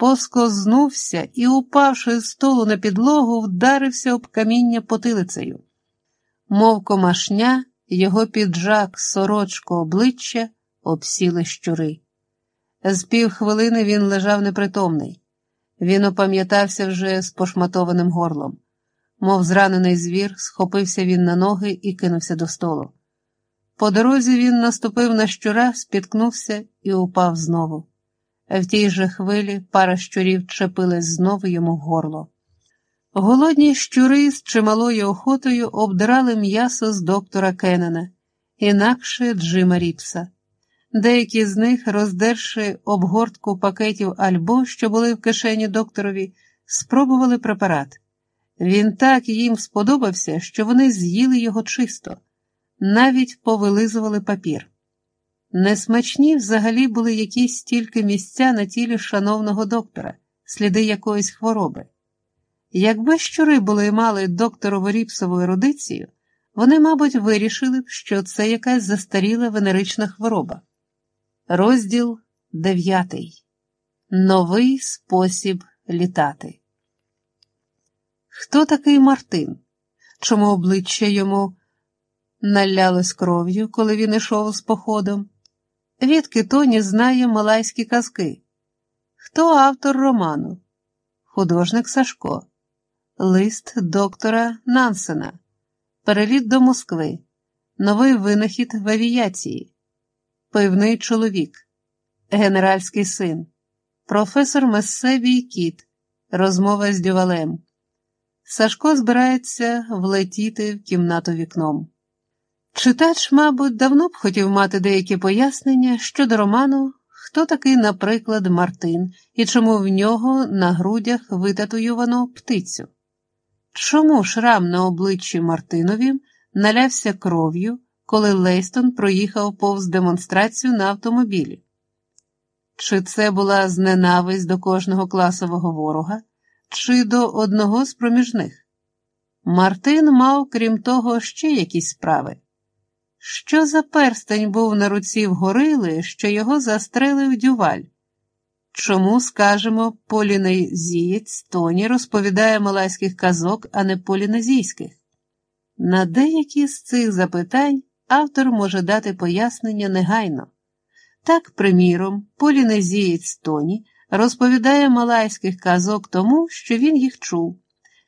поскознувся і, упавши з столу на підлогу, вдарився об каміння потилицею. Мов комашня, його піджак, сорочку обличчя обсіли щури. З півхвилини він лежав непритомний. Він опам'ятався вже з пошматованим горлом. Мов зранений звір, схопився він на ноги і кинувся до столу. По дорозі він наступив на щура, спіткнувся і упав знову. В тій же хвилі пара щурів чепилась знову йому горло. Голодні щури з чималою охотою обдирали м'ясо з доктора Кеннена, інакше Джима Ріпса. Деякі з них, роздерши обгортку пакетів альбо, що були в кишені докторові, спробували препарат. Він так їм сподобався, що вони з'їли його чисто, навіть повилизували папір. Несмачні взагалі були якісь тільки місця на тілі шановного доктора, сліди якоїсь хвороби. Якби щури були мали докторову ріпсову ерудицію, вони, мабуть, вирішили б, що це якась застаріла венерична хвороба. Розділ дев'ятий. Новий спосіб літати. Хто такий Мартин? Чому обличчя йому налялось кров'ю, коли він ішов з походом? Відки Тоні знає малайські казки? Хто автор роману? Художник Сашко, лист доктора Нансена, Переліт до Москви, Новий винахід в авіації, Пивний чоловік, Генеральський син, професор Мессебій Кіт, Розмова з дювалем. Сашко збирається влетіти в кімнату вікном. Читач, мабуть, давно б хотів мати деякі пояснення щодо роману, хто такий, наприклад, Мартин і чому в нього на грудях витатуювано птицю. Чому шрам на обличчі Мартинові налявся кров'ю, коли Лейстон проїхав повз демонстрацію на автомобілі? Чи це була зненависть до кожного класового ворога, чи до одного з проміжних? Мартин мав, крім того, ще якісь справи. Що за перстень був на руці в горили, що його застрелив дюваль? Чому, скажемо, полінезієць Тоні розповідає малайських казок, а не полінезійських? На деякі з цих запитань автор може дати пояснення негайно. Так, приміром, полінезієць Тоні розповідає малайських казок тому, що він їх чув,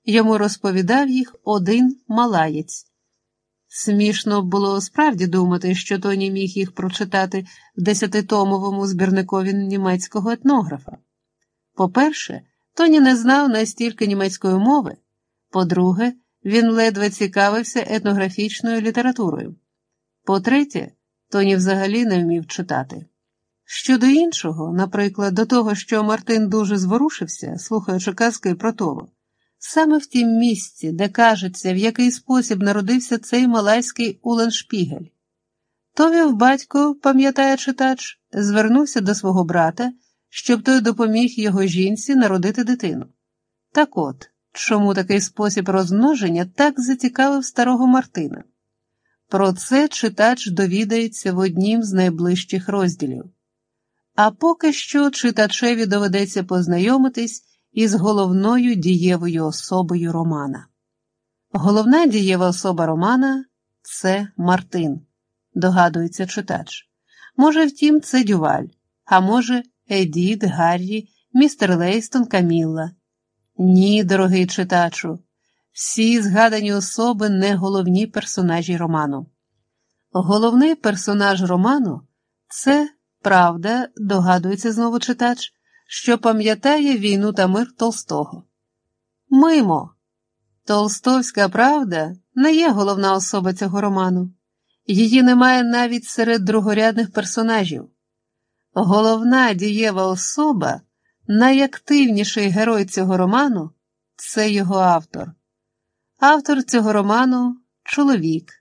йому розповідав їх один малаєць. Смішно було справді думати, що Тоні міг їх прочитати в десятитомовому збірникові німецького етнографа. По-перше, Тоні не знав настільки німецької мови, по-друге, він ледве цікавився етнографічною літературою. По-третє, Тоні взагалі не вмів читати. Щодо іншого, наприклад, до того, що Мартин дуже зворушився, слухаючи казки про того. Саме в тім місці, де кажеться, в який спосіб народився цей малайський Уленшпігель. Товів батько, пам'ятає читач, звернувся до свого брата, щоб той допоміг його жінці народити дитину. Так от, чому такий спосіб розмноження так зацікавив старого Мартина? Про це читач довідається в однім з найближчих розділів. А поки що читачеві доведеться познайомитись із головною дієвою особою Романа. Головна дієва особа Романа це Мартин, догадується читач. Може, втім, це Дюваль, а може, Едіт, Гаррі, містер Лейстон, Камілла. Ні, дорогий читачу, всі згадані особи не головні персонажі роману. Головний персонаж роману це правда, догадується знову читач що пам'ятає війну та мир Толстого. Мимо. Толстовська правда не є головна особа цього роману, її немає навіть серед другорядних персонажів. Головна дієва особа, найактивніший герой цього роману це його автор. Автор цього роману чоловік,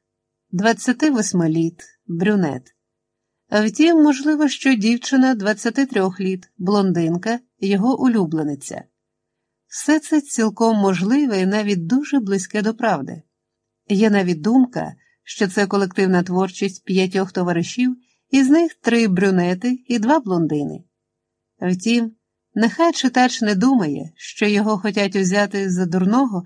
28 літ, брюнет. Втім, можливо, що дівчина 23 літ, блондинка, його улюблениця. Все це цілком можливе і навіть дуже близьке до правди. Є навіть думка, що це колективна творчість п'ятьох товаришів, із них три брюнети і два блондини. Втім, Нехай читач не думає, що його хотять узяти за дурного